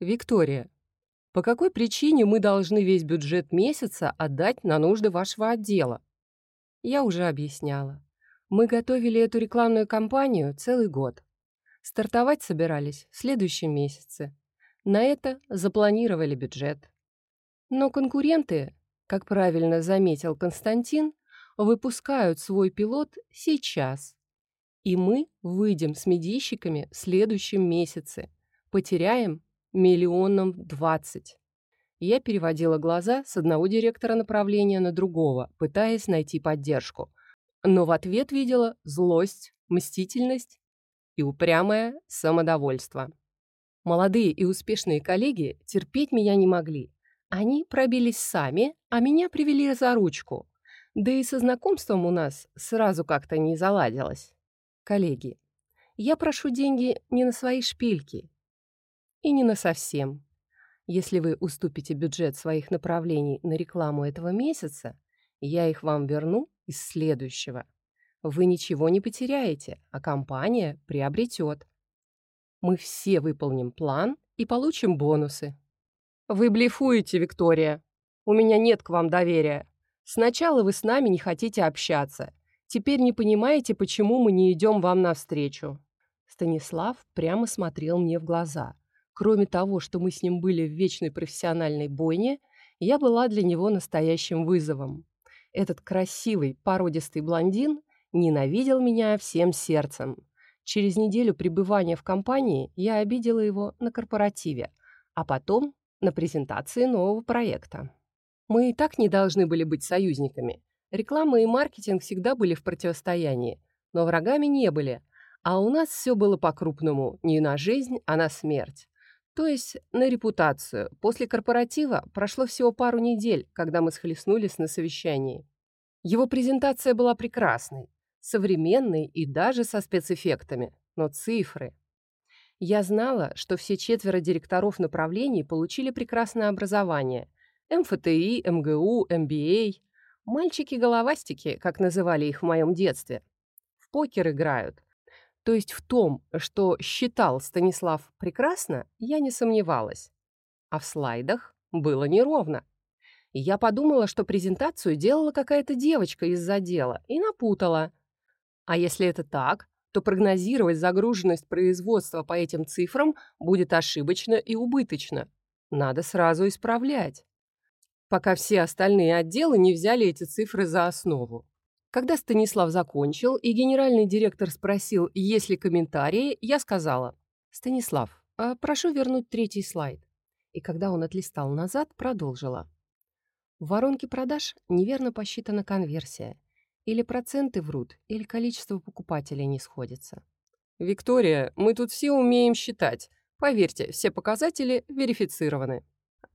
Виктория, по какой причине мы должны весь бюджет месяца отдать на нужды вашего отдела? Я уже объясняла. Мы готовили эту рекламную кампанию целый год. Стартовать собирались в следующем месяце. На это запланировали бюджет. Но конкуренты, как правильно заметил Константин, выпускают свой пилот сейчас. И мы выйдем с медийщиками в следующем месяце. Потеряем миллионом двадцать. Я переводила глаза с одного директора направления на другого, пытаясь найти поддержку. Но в ответ видела злость, мстительность и упрямое самодовольство. Молодые и успешные коллеги терпеть меня не могли. Они пробились сами, а меня привели за ручку. Да и со знакомством у нас сразу как-то не заладилось. Коллеги, я прошу деньги не на свои шпильки и не на совсем. Если вы уступите бюджет своих направлений на рекламу этого месяца, я их вам верну из следующего. Вы ничего не потеряете, а компания приобретет. Мы все выполним план и получим бонусы. Вы блефуете, Виктория. У меня нет к вам доверия. Сначала вы с нами не хотите общаться. Теперь не понимаете, почему мы не идем вам навстречу. Станислав прямо смотрел мне в глаза. Кроме того, что мы с ним были в вечной профессиональной бойне, я была для него настоящим вызовом. Этот красивый, породистый блондин ненавидел меня всем сердцем. Через неделю пребывания в компании я обидела его на корпоративе, а потом на презентации нового проекта. Мы и так не должны были быть союзниками. Реклама и маркетинг всегда были в противостоянии, но врагами не были, а у нас все было по-крупному, не на жизнь, а на смерть. То есть на репутацию. После корпоратива прошло всего пару недель, когда мы схлестнулись на совещании. Его презентация была прекрасной современный и даже со спецэффектами, но цифры. Я знала, что все четверо директоров направлений получили прекрасное образование. МФТИ, МГУ, МБА. Мальчики-головастики, как называли их в моем детстве. В покер играют. То есть в том, что считал Станислав прекрасно, я не сомневалась. А в слайдах было неровно. Я подумала, что презентацию делала какая-то девочка из отдела и напутала – а если это так, то прогнозировать загруженность производства по этим цифрам будет ошибочно и убыточно. Надо сразу исправлять. Пока все остальные отделы не взяли эти цифры за основу. Когда Станислав закончил, и генеральный директор спросил, есть ли комментарии, я сказала, «Станислав, а прошу вернуть третий слайд». И когда он отлистал назад, продолжила. В воронке продаж неверно посчитана конверсия – или проценты врут, или количество покупателей не сходится. «Виктория, мы тут все умеем считать. Поверьте, все показатели верифицированы».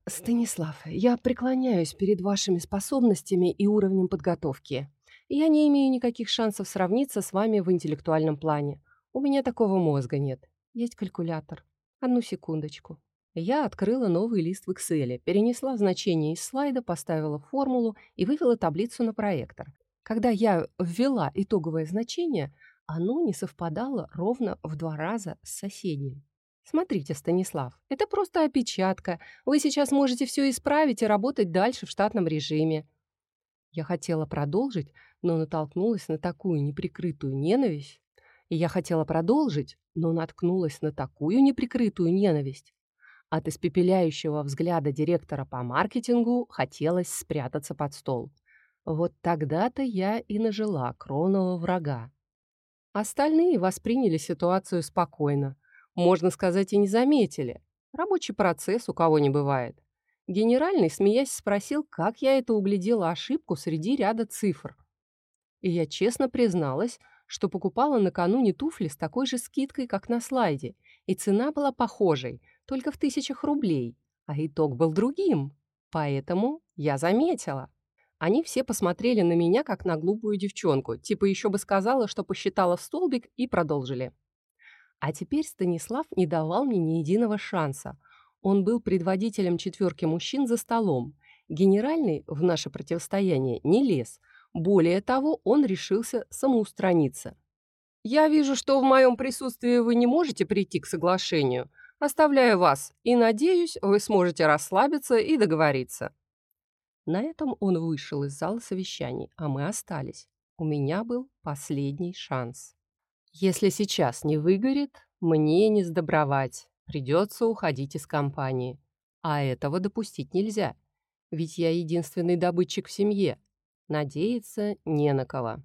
«Станислав, я преклоняюсь перед вашими способностями и уровнем подготовки. Я не имею никаких шансов сравниться с вами в интеллектуальном плане. У меня такого мозга нет. Есть калькулятор. Одну секундочку». Я открыла новый лист в Excel, перенесла значение из слайда, поставила формулу и вывела таблицу на проектор. Когда я ввела итоговое значение, оно не совпадало ровно в два раза с соседним. Смотрите, Станислав, это просто опечатка. Вы сейчас можете все исправить и работать дальше в штатном режиме. Я хотела продолжить, но натолкнулась на такую неприкрытую ненависть. И я хотела продолжить, но наткнулась на такую неприкрытую ненависть. От испепеляющего взгляда директора по маркетингу хотелось спрятаться под стол. Вот тогда-то я и нажила кровного врага. Остальные восприняли ситуацию спокойно. Можно сказать, и не заметили. Рабочий процесс у кого не бывает. Генеральный, смеясь, спросил, как я это углядела ошибку среди ряда цифр. И я честно призналась, что покупала накануне туфли с такой же скидкой, как на слайде, и цена была похожей, только в тысячах рублей, а итог был другим. Поэтому я заметила. Они все посмотрели на меня, как на глупую девчонку, типа еще бы сказала, что посчитала в столбик, и продолжили. А теперь Станислав не давал мне ни единого шанса. Он был предводителем четверки мужчин за столом. Генеральный в наше противостояние не лез. Более того, он решился самоустраниться. «Я вижу, что в моем присутствии вы не можете прийти к соглашению, Оставляю вас и надеюсь, вы сможете расслабиться и договориться». На этом он вышел из зала совещаний, а мы остались. У меня был последний шанс. Если сейчас не выгорит, мне не сдобровать. Придется уходить из компании. А этого допустить нельзя. Ведь я единственный добытчик в семье. Надеяться не на кого.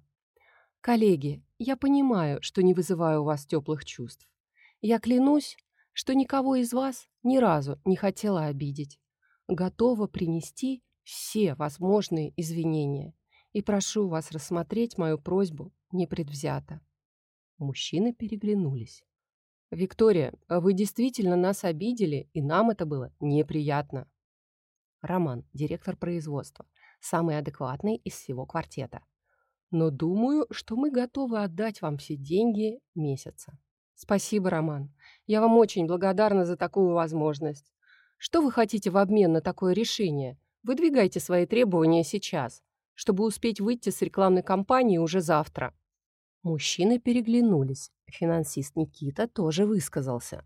Коллеги, я понимаю, что не вызываю у вас теплых чувств. Я клянусь, что никого из вас ни разу не хотела обидеть. Готова принести все возможные извинения и прошу вас рассмотреть мою просьбу непредвзято. Мужчины переглянулись. «Виктория, вы действительно нас обидели, и нам это было неприятно». Роман, директор производства, самый адекватный из всего квартета. Но думаю, что мы готовы отдать вам все деньги месяца. Спасибо, Роман. Я вам очень благодарна за такую возможность. Что вы хотите в обмен на такое решение? Выдвигайте свои требования сейчас, чтобы успеть выйти с рекламной кампании уже завтра. Мужчины переглянулись. Финансист Никита тоже высказался.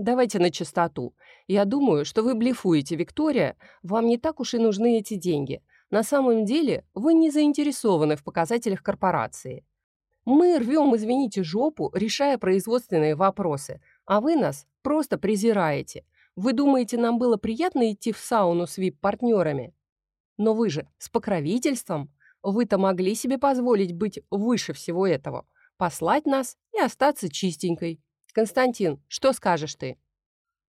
Давайте на чистоту. Я думаю, что вы блефуете, Виктория. Вам не так уж и нужны эти деньги. На самом деле вы не заинтересованы в показателях корпорации. Мы рвем, извините, жопу, решая производственные вопросы, а вы нас просто презираете. Вы думаете, нам было приятно идти в сауну с вип-партнерами? Но вы же с покровительством. Вы-то могли себе позволить быть выше всего этого, послать нас и остаться чистенькой. Константин, что скажешь ты?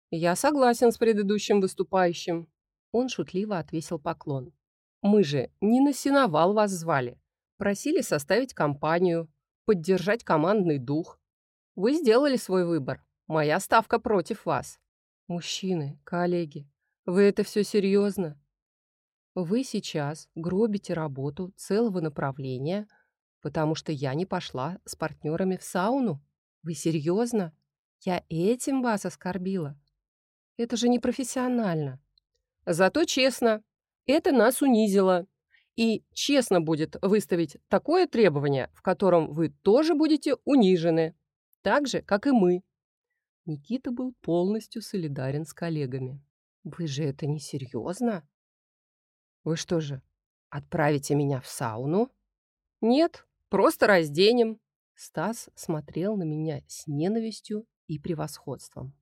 Я согласен с предыдущим выступающим. Он шутливо отвесил поклон. Мы же не на сеновал вас звали. Просили составить компанию, поддержать командный дух. Вы сделали свой выбор. Моя ставка против вас. Мужчины, коллеги, вы это все серьезно? Вы сейчас гробите работу целого направления, потому что я не пошла с партнерами в сауну? Вы серьезно? Я этим вас оскорбила? Это же непрофессионально. Зато честно, это нас унизило. И честно будет выставить такое требование, в котором вы тоже будете унижены, так же, как и мы. Никита был полностью солидарен с коллегами. «Вы же это не серьезно? Вы что же, отправите меня в сауну?» «Нет, просто разденем». Стас смотрел на меня с ненавистью и превосходством.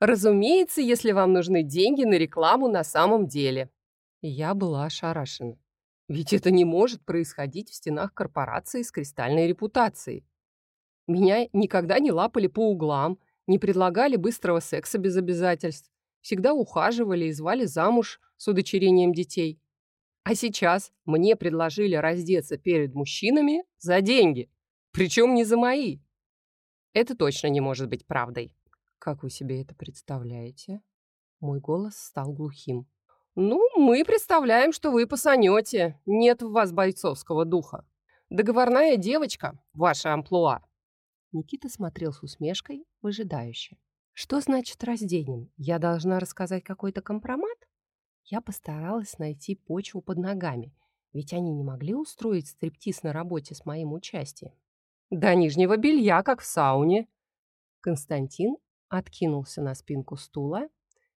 «Разумеется, если вам нужны деньги на рекламу на самом деле». Я была ошарашена. Ведь это не может происходить в стенах корпорации с кристальной репутацией. Меня никогда не лапали по углам, не предлагали быстрого секса без обязательств, всегда ухаживали и звали замуж с удочерением детей. А сейчас мне предложили раздеться перед мужчинами за деньги, причем не за мои. Это точно не может быть правдой. Как вы себе это представляете? Мой голос стал глухим. «Ну, мы представляем, что вы посанете. Нет в вас бойцовского духа. Договорная девочка, ваша амплуа». Никита смотрел с усмешкой, выжидающе. «Что значит разденем? Я должна рассказать какой-то компромат?» Я постаралась найти почву под ногами, ведь они не могли устроить стриптиз на работе с моим участием. «До нижнего белья, как в сауне». Константин откинулся на спинку стула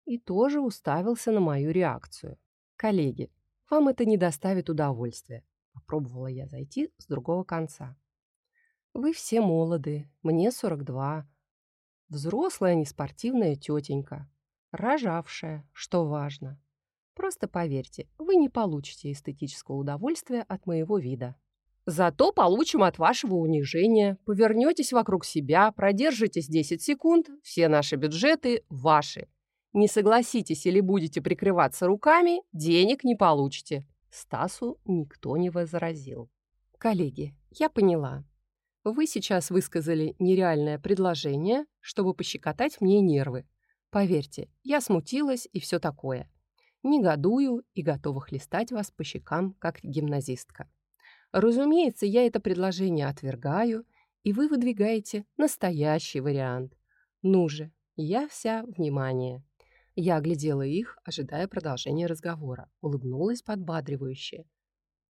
и тоже уставился на мою реакцию. «Коллеги, вам это не доставит удовольствия», — попробовала я зайти с другого конца. «Вы все молоды, мне 42, взрослая неспортивная тетенька, рожавшая, что важно. Просто поверьте, вы не получите эстетического удовольствия от моего вида». Зато получим от вашего унижения. Повернетесь вокруг себя, продержитесь 10 секунд, все наши бюджеты ваши. Не согласитесь или будете прикрываться руками, денег не получите. Стасу никто не возразил. Коллеги, я поняла. Вы сейчас высказали нереальное предложение, чтобы пощекотать мне нервы. Поверьте, я смутилась и все такое. Негодую и готова хлестать вас по щекам, как гимназистка. Разумеется, я это предложение отвергаю, и вы выдвигаете настоящий вариант. Ну же, я вся внимание. Я оглядела их, ожидая продолжения разговора, улыбнулась подбадривающе.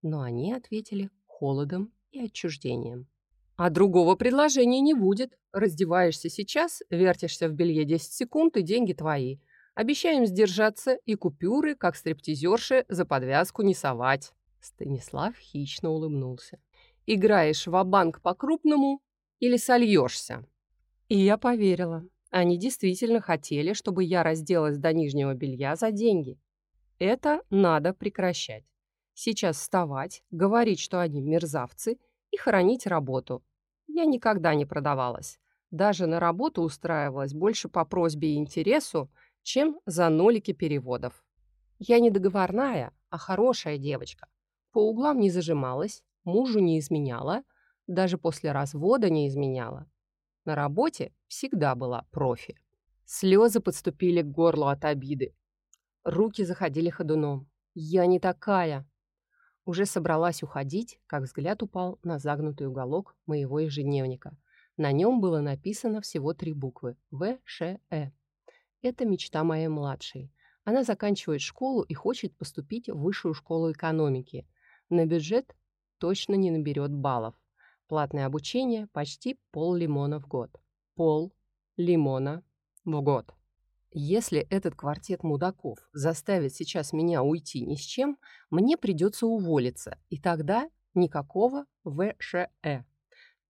Но они ответили холодом и отчуждением. А другого предложения не будет. Раздеваешься сейчас, вертишься в белье 10 секунд, и деньги твои. Обещаем сдержаться и купюры, как стриптизерши, за подвязку не совать. Станислав хищно улыбнулся. Играешь в банк по-крупному или сольешься? И я поверила. Они действительно хотели, чтобы я разделась до нижнего белья за деньги. Это надо прекращать. Сейчас вставать, говорить, что они мерзавцы, и хоронить работу. Я никогда не продавалась. Даже на работу устраивалась больше по просьбе и интересу, чем за нолики переводов. Я не договорная, а хорошая девочка. По углам не зажималась, мужу не изменяла, даже после развода не изменяла. На работе всегда была профи. Слезы подступили к горлу от обиды. Руки заходили ходуном. «Я не такая!» Уже собралась уходить, как взгляд упал на загнутый уголок моего ежедневника. На нем было написано всего три буквы – В, Ш, Э. Это мечта моей младшей. Она заканчивает школу и хочет поступить в высшую школу экономики. На бюджет точно не наберет баллов. Платное обучение – почти пол лимона в год. Пол лимона в год. Если этот квартет мудаков заставит сейчас меня уйти ни с чем, мне придется уволиться, и тогда никакого ВШЭ.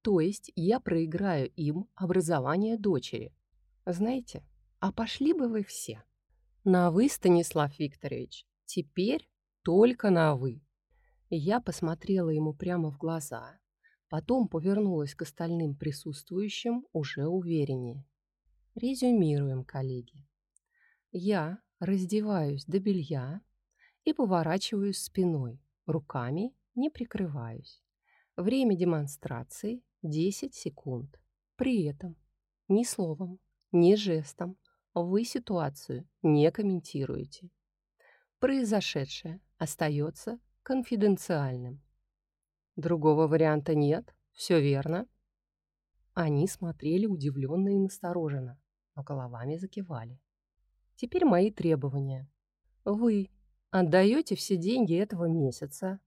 То есть я проиграю им образование дочери. Знаете, а пошли бы вы все. На «вы», Станислав Викторович, теперь только на «вы». Я посмотрела ему прямо в глаза, потом повернулась к остальным присутствующим уже увереннее. Резюмируем, коллеги. Я раздеваюсь до белья и поворачиваюсь спиной, руками не прикрываюсь. Время демонстрации 10 секунд. При этом ни словом, ни жестом вы ситуацию не комментируете. Произошедшее остается конфиденциальным. Другого варианта нет, все верно. Они смотрели удивленно и настороженно, но головами закивали. Теперь мои требования. Вы отдаете все деньги этого месяца,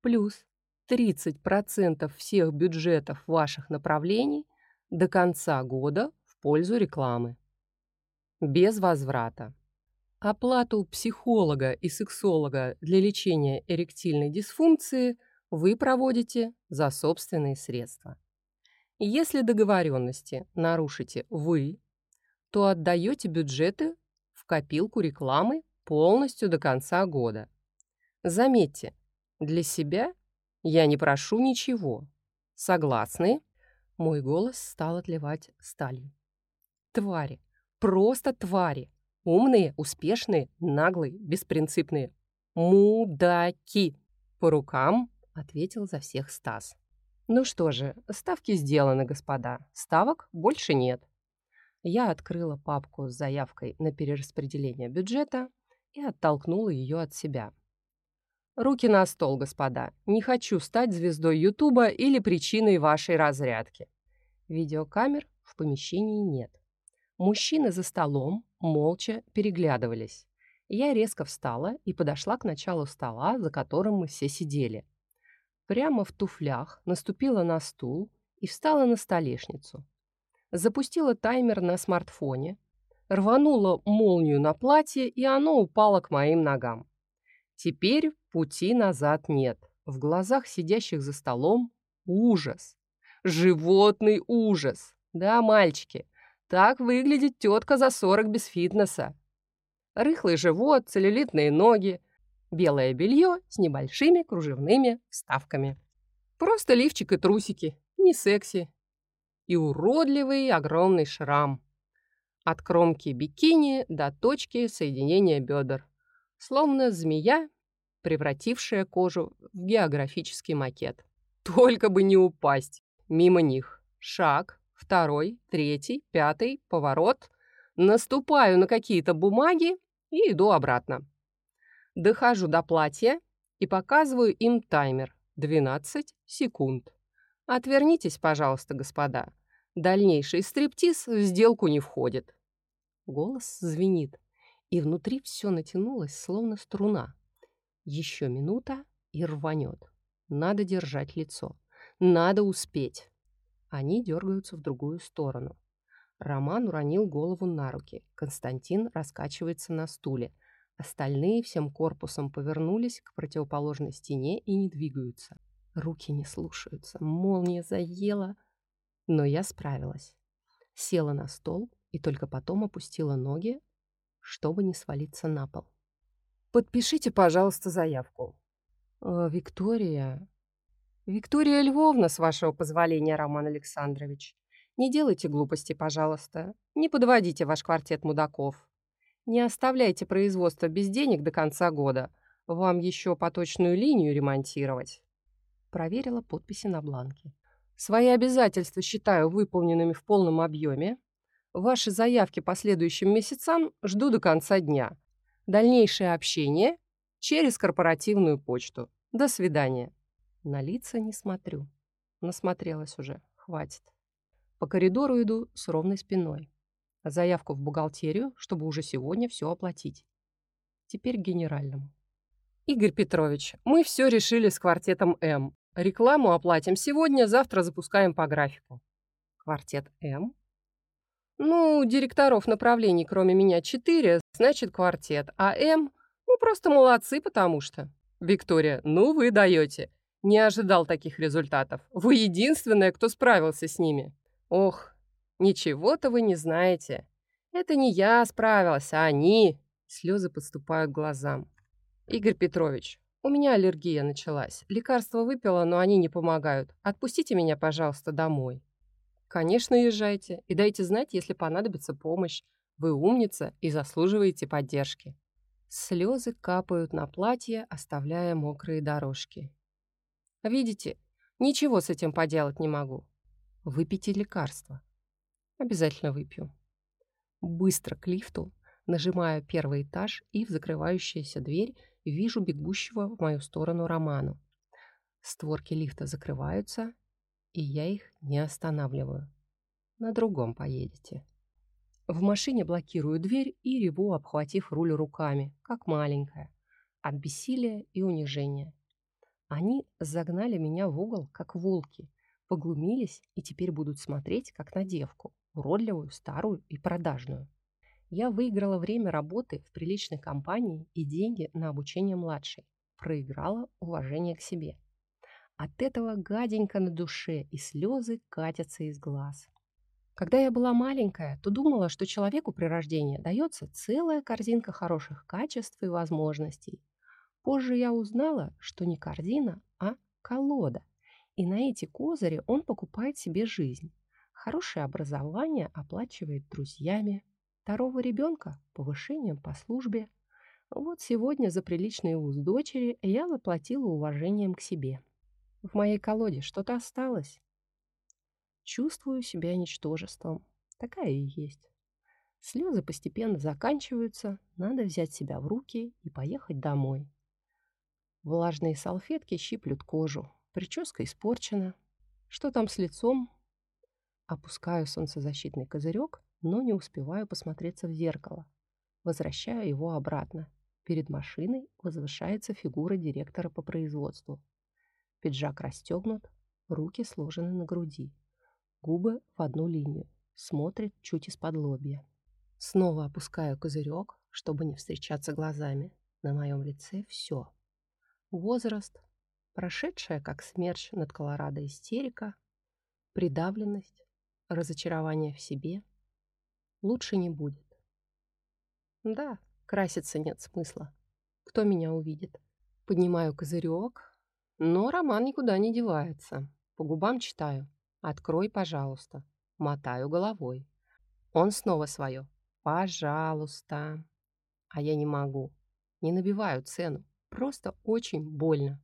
плюс 30% всех бюджетов ваших направлений до конца года в пользу рекламы. Без возврата. Оплату психолога и сексолога для лечения эректильной дисфункции вы проводите за собственные средства. Если договоренности нарушите вы, то отдаете бюджеты копилку рекламы полностью до конца года. Заметьте, для себя я не прошу ничего. Согласны? Мой голос стал отливать сталью. Твари, просто твари. Умные, успешные, наглые, беспринципные. Мудаки. По рукам ответил за всех Стас. Ну что же, ставки сделаны, господа. Ставок больше нет. Я открыла папку с заявкой на перераспределение бюджета и оттолкнула ее от себя. «Руки на стол, господа. Не хочу стать звездой Ютуба или причиной вашей разрядки». Видеокамер в помещении нет. Мужчины за столом молча переглядывались. Я резко встала и подошла к началу стола, за которым мы все сидели. Прямо в туфлях наступила на стул и встала на столешницу запустила таймер на смартфоне, рванула молнию на платье, и оно упало к моим ногам. Теперь пути назад нет. В глазах сидящих за столом ужас. Животный ужас. Да, мальчики, так выглядит тетка за 40 без фитнеса. Рыхлый живот, целлюлитные ноги, белое белье с небольшими кружевными вставками. Просто лифчик и трусики. Не секси, и уродливый огромный шрам. От кромки бикини до точки соединения бедер. Словно змея, превратившая кожу в географический макет. Только бы не упасть мимо них. Шаг, второй, третий, пятый, поворот. Наступаю на какие-то бумаги и иду обратно. Дохожу до платья и показываю им таймер. 12 секунд. Отвернитесь, пожалуйста, господа. Дальнейший стриптиз в сделку не входит. Голос звенит, и внутри все натянулось, словно струна. Еще минута и рванет. Надо держать лицо. Надо успеть. Они дергаются в другую сторону. Роман уронил голову на руки. Константин раскачивается на стуле. Остальные всем корпусом повернулись к противоположной стене и не двигаются. Руки не слушаются, молния заела. Но я справилась. Села на стол и только потом опустила ноги, чтобы не свалиться на пол. «Подпишите, пожалуйста, заявку». «Э, «Виктория...» «Виктория Львовна, с вашего позволения, Роман Александрович. Не делайте глупости, пожалуйста. Не подводите ваш квартет мудаков. Не оставляйте производство без денег до конца года. Вам еще поточную линию ремонтировать». Проверила подписи на бланке. «Свои обязательства считаю выполненными в полном объеме. Ваши заявки по следующим месяцам жду до конца дня. Дальнейшее общение через корпоративную почту. До свидания». На лица не смотрю. Насмотрелась уже. Хватит. По коридору иду с ровной спиной. Заявку в бухгалтерию, чтобы уже сегодня все оплатить. Теперь генеральному. Игорь Петрович, мы все решили с квартетом М. Рекламу оплатим сегодня, завтра запускаем по графику. Квартет М? Ну, директоров направлений, кроме меня, четыре, значит квартет. А М? Ну, просто молодцы, потому что. Виктория, ну вы даете. Не ожидал таких результатов. Вы единственная, кто справился с ними. Ох, ничего-то вы не знаете. Это не я справилась, а они. Слезы подступают к глазам. Игорь Петрович, у меня аллергия началась. Лекарства выпила, но они не помогают. Отпустите меня, пожалуйста, домой. Конечно, езжайте и дайте знать, если понадобится помощь. Вы умница и заслуживаете поддержки. Слезы капают на платье, оставляя мокрые дорожки. Видите, ничего с этим поделать не могу. Выпейте лекарство. Обязательно выпью. Быстро к лифту, нажимая первый этаж и в закрывающуюся дверь, вижу бегущего в мою сторону Роману. Створки лифта закрываются, и я их не останавливаю. На другом поедете. В машине блокирую дверь и реву, обхватив руль руками, как маленькая, от бессилия и унижения. Они загнали меня в угол, как волки, поглумились и теперь будут смотреть, как на девку, уродливую, старую и продажную. Я выиграла время работы в приличной компании и деньги на обучение младшей. Проиграла уважение к себе. От этого гаденько на душе и слезы катятся из глаз. Когда я была маленькая, то думала, что человеку при рождении дается целая корзинка хороших качеств и возможностей, Позже я узнала, что не корзина, а колода. И на эти козыри он покупает себе жизнь. Хорошее образование оплачивает друзьями. Второго ребенка – повышением по службе. Вот сегодня за приличный уз дочери я воплотила уважением к себе. В моей колоде что-то осталось. Чувствую себя ничтожеством. Такая и есть. Слезы постепенно заканчиваются, надо взять себя в руки и поехать домой. Влажные салфетки щиплют кожу. Прическа испорчена. Что там с лицом? Опускаю солнцезащитный козырек, но не успеваю посмотреться в зеркало. Возвращаю его обратно. Перед машиной возвышается фигура директора по производству. Пиджак расстегнут, руки сложены на груди. Губы в одну линию. Смотрит чуть из-под лобья. Снова опускаю козырек, чтобы не встречаться глазами. На моем лице все. Возраст, прошедшая как смерч над Колорадо истерика, придавленность, разочарование в себе. Лучше не будет. Да, краситься нет смысла. Кто меня увидит? Поднимаю козырек, но роман никуда не девается. По губам читаю. «Открой, пожалуйста». Мотаю головой. Он снова свое. «Пожалуйста». А я не могу. Не набиваю цену. Просто очень больно.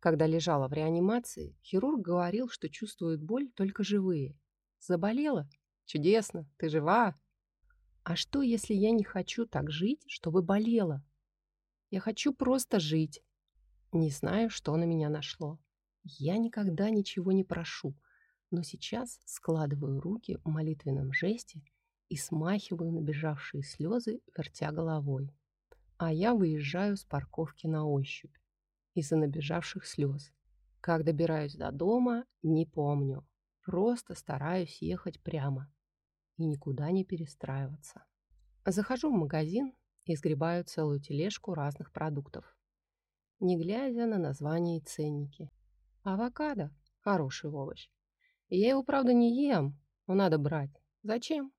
Когда лежала в реанимации, хирург говорил, что чувствуют боль только живые. Заболела? Чудесно, ты жива. А что, если я не хочу так жить, чтобы болела? Я хочу просто жить. Не знаю, что на меня нашло. Я никогда ничего не прошу, но сейчас складываю руки в молитвенном жесте и смахиваю набежавшие слезы, вертя головой а я выезжаю с парковки на ощупь из-за набежавших слез. Как добираюсь до дома, не помню. Просто стараюсь ехать прямо и никуда не перестраиваться. Захожу в магазин и сгребаю целую тележку разных продуктов, не глядя на названия и ценники. Авокадо – хороший овощ. Я его, правда, не ем, но надо брать. Зачем?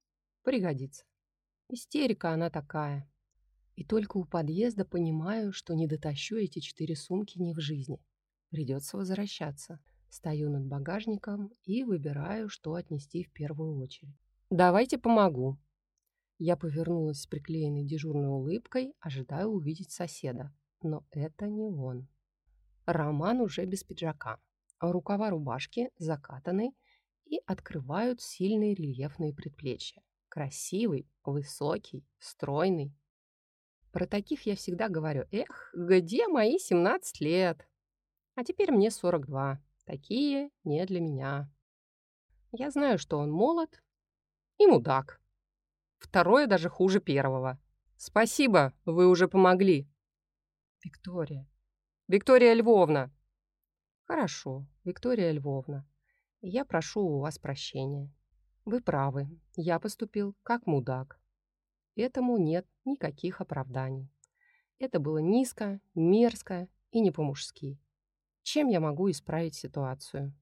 Пригодится. Истерика она такая. И только у подъезда понимаю, что не дотащу эти четыре сумки не в жизни. Придется возвращаться. Стою над багажником и выбираю, что отнести в первую очередь. «Давайте помогу». Я повернулась с приклеенной дежурной улыбкой, ожидая увидеть соседа. Но это не он. Роман уже без пиджака. Рукава рубашки закатаны и открывают сильные рельефные предплечья. Красивый, высокий, стройный. Про таких я всегда говорю, эх, где мои 17 лет? А теперь мне 42. Такие не для меня. Я знаю, что он молод и мудак. Второе даже хуже первого. Спасибо, вы уже помогли. Виктория. Виктория Львовна. Хорошо, Виктория Львовна. Я прошу у вас прощения. Вы правы, я поступил как мудак. Этому нет никаких оправданий. Это было низко, мерзко и не по-мужски. Чем я могу исправить ситуацию?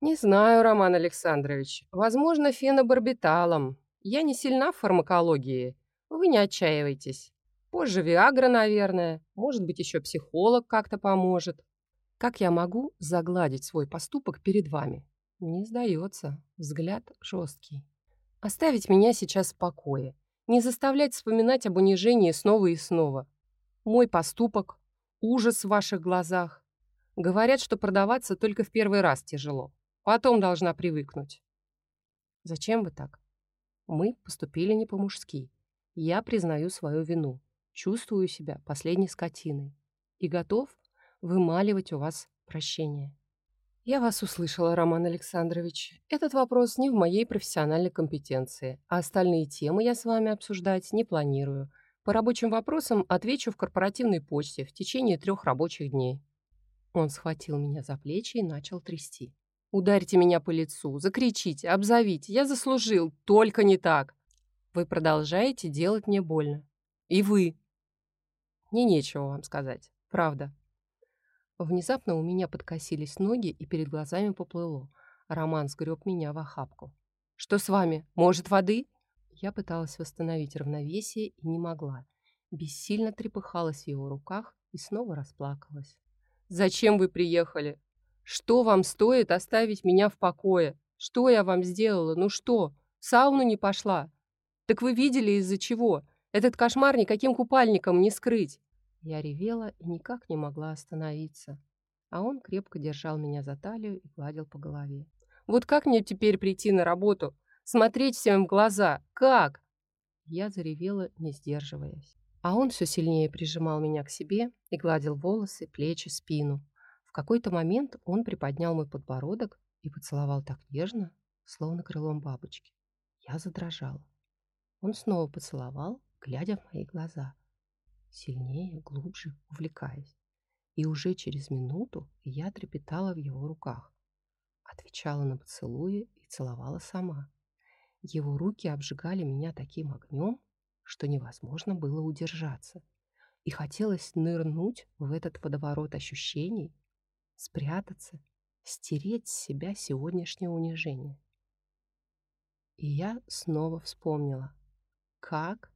Не знаю, Роман Александрович. Возможно, фенобарбиталом. Я не сильна в фармакологии. Вы не отчаивайтесь. Позже Виагра, наверное. Может быть, еще психолог как-то поможет. Как я могу загладить свой поступок перед вами? Не сдается. Взгляд жесткий. Оставить меня сейчас в покое. Не заставлять вспоминать об унижении снова и снова. Мой поступок, ужас в ваших глазах, Говорят, что продаваться только в первый раз тяжело. Потом должна привыкнуть. Зачем вы так? Мы поступили не по-мужски. Я признаю свою вину. Чувствую себя последней скотиной. И готов вымаливать у вас прощение. Я вас услышала, Роман Александрович. Этот вопрос не в моей профессиональной компетенции, а остальные темы я с вами обсуждать не планирую. По рабочим вопросам отвечу в корпоративной почте в течение трех рабочих дней. Он схватил меня за плечи и начал трясти. «Ударьте меня по лицу, закричите, обзовите. Я заслужил, только не так. Вы продолжаете делать мне больно. И вы. Мне нечего вам сказать. Правда». Внезапно у меня подкосились ноги, и перед глазами поплыло. Роман сгреб меня в охапку. «Что с вами? Может, воды?» Я пыталась восстановить равновесие и не могла. Бессильно трепыхалась в его руках и снова расплакалась. Зачем вы приехали? Что вам стоит оставить меня в покое? Что я вам сделала? Ну что? В сауну не пошла? Так вы видели из-за чего? Этот кошмар никаким купальником не скрыть. Я ревела и никак не могла остановиться. А он крепко держал меня за талию и гладил по голове. Вот как мне теперь прийти на работу? Смотреть всем в глаза? Как? Я заревела, не сдерживаясь. А он все сильнее прижимал меня к себе и гладил волосы, плечи, спину. В какой-то момент он приподнял мой подбородок и поцеловал так нежно, словно крылом бабочки. Я задрожала. Он снова поцеловал, глядя в мои глаза. Сильнее, глубже, увлекаясь. И уже через минуту я трепетала в его руках. Отвечала на поцелуи и целовала сама. Его руки обжигали меня таким огнем, что невозможно было удержаться. И хотелось нырнуть в этот водоворот ощущений, спрятаться, стереть с себя сегодняшнее унижение. И я снова вспомнила, как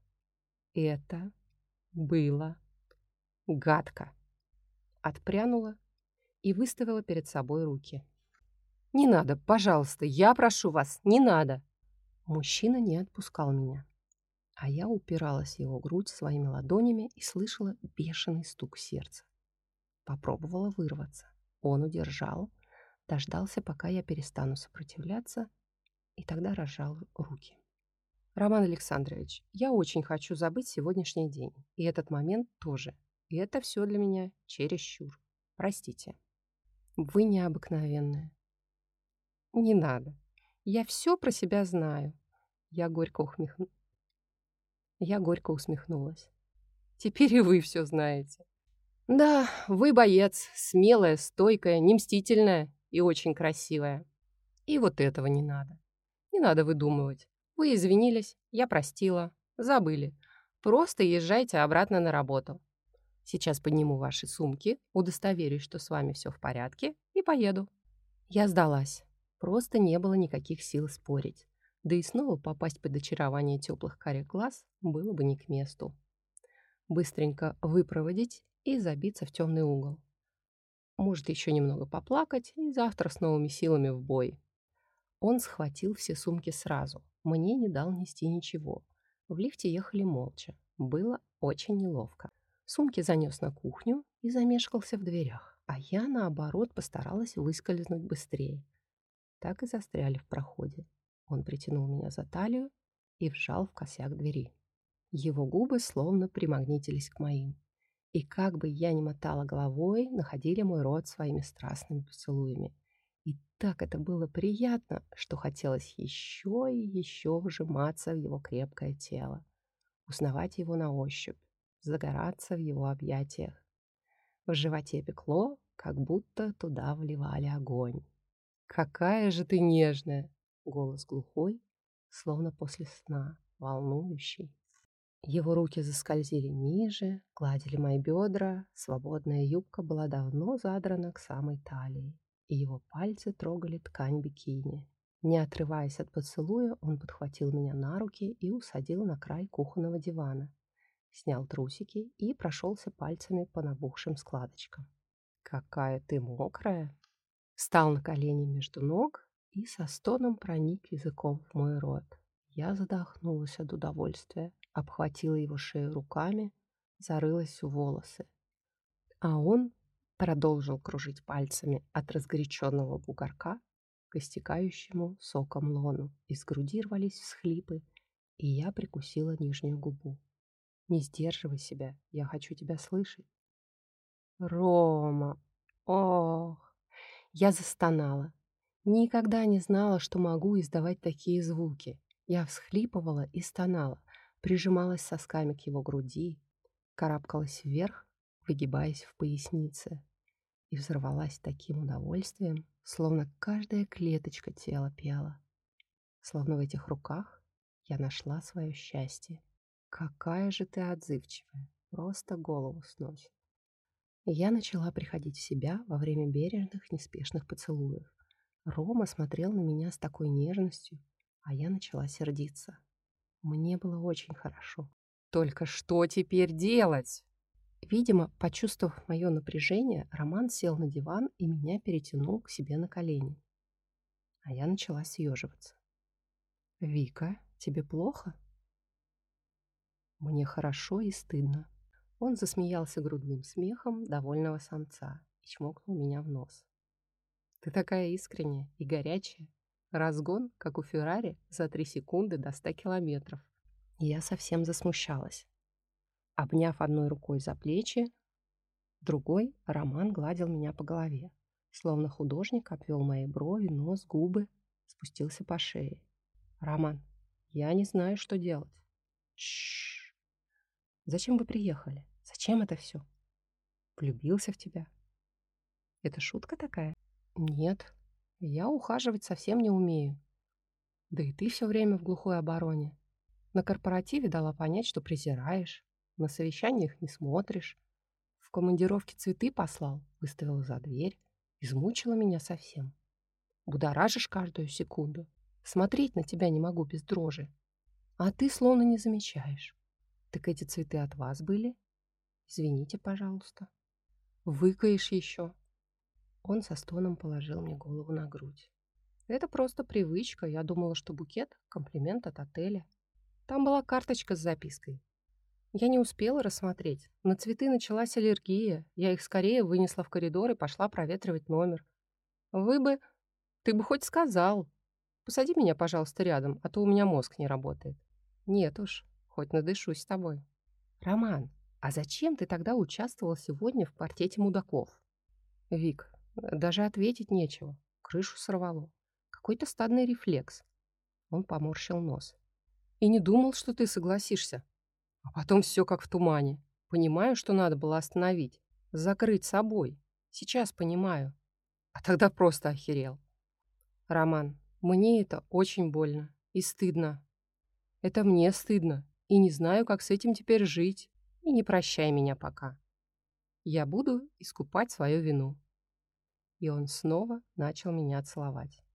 это было гадко. Отпрянула и выставила перед собой руки. «Не надо, пожалуйста, я прошу вас, не надо!» Мужчина не отпускал меня а я упиралась его грудь своими ладонями и слышала бешеный стук сердца. Попробовала вырваться. Он удержал, дождался, пока я перестану сопротивляться, и тогда разжал руки. «Роман Александрович, я очень хочу забыть сегодняшний день, и этот момент тоже. И это все для меня чересчур. Простите. Вы необыкновенная». «Не надо. Я все про себя знаю». Я горько ухмехнулась. Я горько усмехнулась. Теперь и вы все знаете. Да, вы боец, смелая, стойкая, немстительная и очень красивая. И вот этого не надо. Не надо выдумывать. Вы извинились, я простила, забыли. Просто езжайте обратно на работу. Сейчас подниму ваши сумки, удостоверюсь, что с вами все в порядке, и поеду. Я сдалась. Просто не было никаких сил спорить. Да и снова попасть под очарование теплых карих глаз было бы не к месту. Быстренько выпроводить и забиться в темный угол. Может, еще немного поплакать и завтра с новыми силами в бой. Он схватил все сумки сразу. Мне не дал нести ничего. В лифте ехали молча. Было очень неловко. Сумки занес на кухню и замешкался в дверях, а я, наоборот, постаралась выскользнуть быстрее. Так и застряли в проходе. Он притянул меня за талию и вжал в косяк двери. Его губы словно примагнитились к моим. И как бы я ни мотала головой, находили мой рот своими страстными поцелуями. Так это было приятно, что хотелось еще и еще вжиматься в его крепкое тело, узнавать его на ощупь, загораться в его объятиях. В животе пекло, как будто туда вливали огонь. «Какая же ты нежная!» Голос глухой, словно после сна, волнующий. Его руки заскользили ниже, гладили мои бедра, свободная юбка была давно задрана к самой талии, и его пальцы трогали ткань бикини. Не отрываясь от поцелуя, он подхватил меня на руки и усадил на край кухонного дивана, снял трусики и прошелся пальцами по набухшим складочкам. «Какая ты мокрая!» Встал на колени между ног и со стоном проник языком в мой рот. Я задохнулась от удовольствия, обхватила его шею руками, зарылась в волосы. А он продолжил кружить пальцами от разгоряченного бугорка к истекающему соком лону. Из груди рвались всхлипы, и я прикусила нижнюю губу. «Не сдерживай себя, я хочу тебя слышать». «Рома! Ох!» Я застонала. Никогда не знала, что могу издавать такие звуки. Я всхлипывала и стонала, прижималась сосками к его груди, карабкалась вверх, выгибаясь в пояснице, и взорвалась таким удовольствием, словно каждая клеточка тела пела. Словно в этих руках я нашла свое счастье. Какая же ты отзывчивая, просто голову сносит. Я начала приходить в себя во время бережных, неспешных поцелуев. Рома смотрел на меня с такой нежностью, а я начала сердиться. Мне было очень хорошо. Только что теперь делать? Видимо, почувствовав мое напряжение, Роман сел на диван и меня перетянул к себе на колени. А я начала съеживаться. «Вика, тебе плохо?» Мне хорошо и стыдно. Он засмеялся грудным смехом довольного самца и чмокнул меня в нос. Ты такая искренняя и горячая. Разгон, как у Феррари, за три секунды до ста километров. Я совсем засмущалась. Обняв одной рукой за плечи, другой Роман гладил меня по голове. Словно художник обвел мои брови, нос, губы, спустился по шее. «Роман, я не знаю, что делать». Шш. Зачем вы приехали? Зачем это все? Влюбился в тебя. Это шутка такая? Нет, я ухаживать совсем не умею. Да и ты все время в глухой обороне. На корпоративе дала понять, что презираешь, на совещаниях не смотришь. В командировке цветы послал, выставила за дверь, измучила меня совсем. Будоражишь каждую секунду. Смотреть на тебя не могу без дрожи. А ты словно не замечаешь. Так эти цветы от вас были? Извините, пожалуйста. Выкаешь еще. Он со стоном положил мне голову на грудь. Это просто привычка. Я думала, что букет — комплимент от отеля. Там была карточка с запиской. Я не успела рассмотреть. На цветы началась аллергия. Я их скорее вынесла в коридор и пошла проветривать номер. Вы бы... Ты бы хоть сказал. Посади меня, пожалуйста, рядом, а то у меня мозг не работает. Нет уж, хоть надышусь с тобой. Роман, а зачем ты тогда участвовал сегодня в квартете мудаков? Вик, даже ответить нечего. Крышу сорвало. Какой-то стадный рефлекс. Он поморщил нос. И не думал, что ты согласишься. А потом все как в тумане. Понимаю, что надо было остановить. Закрыть собой. Сейчас понимаю. А тогда просто охерел. Роман, мне это очень больно и стыдно. Это мне стыдно, и не знаю, как с этим теперь жить. И не прощай меня пока. Я буду искупать свою вину. И он снова начал меня целовать.